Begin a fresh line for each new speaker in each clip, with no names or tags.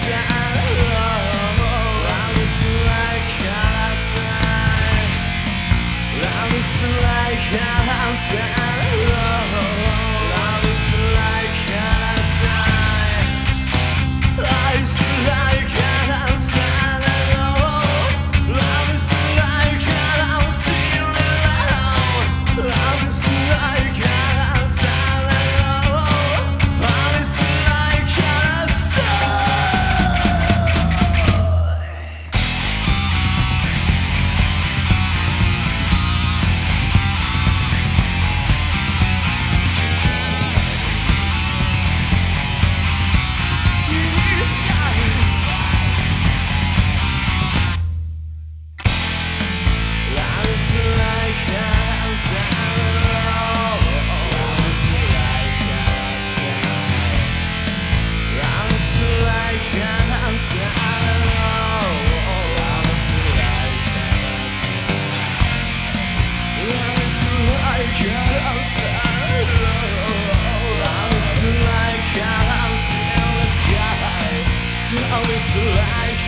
Yeah.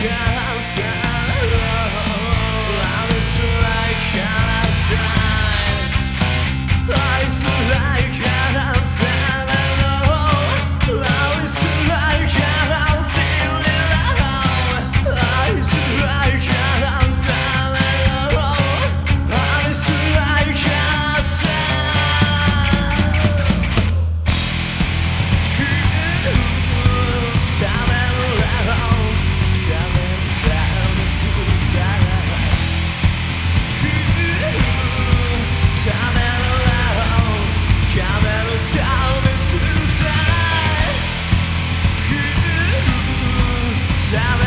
Yeah. salad.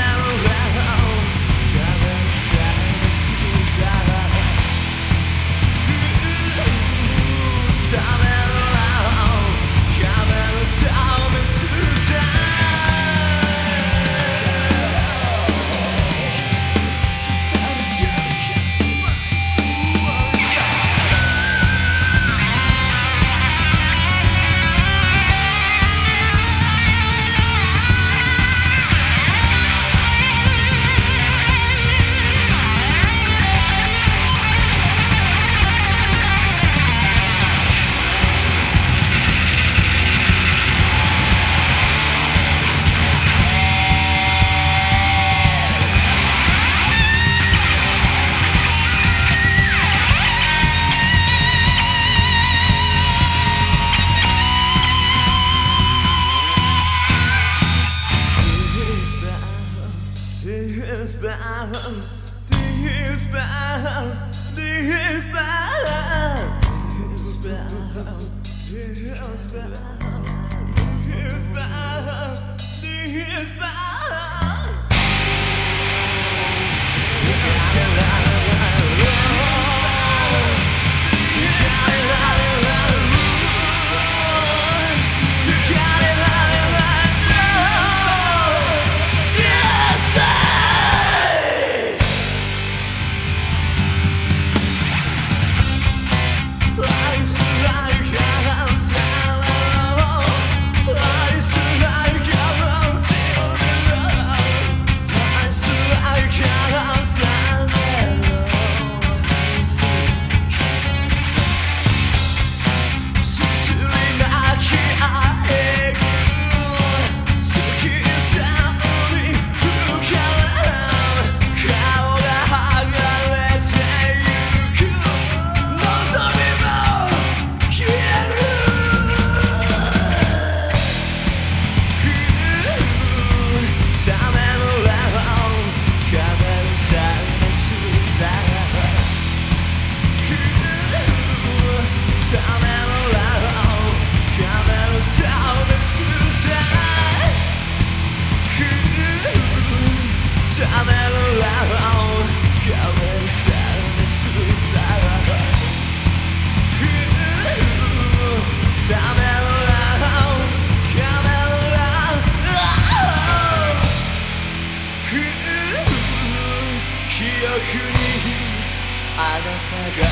たが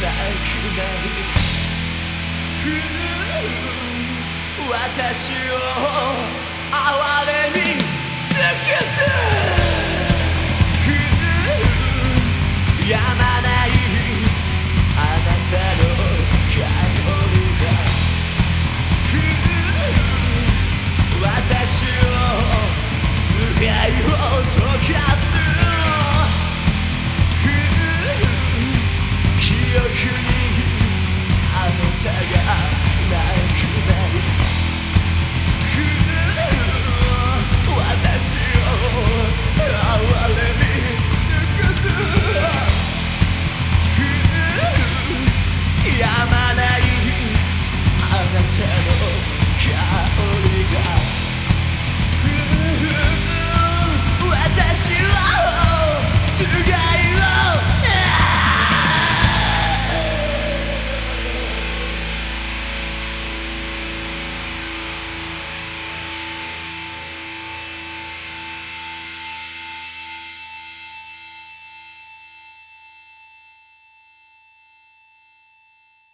泣くなり私を哀れ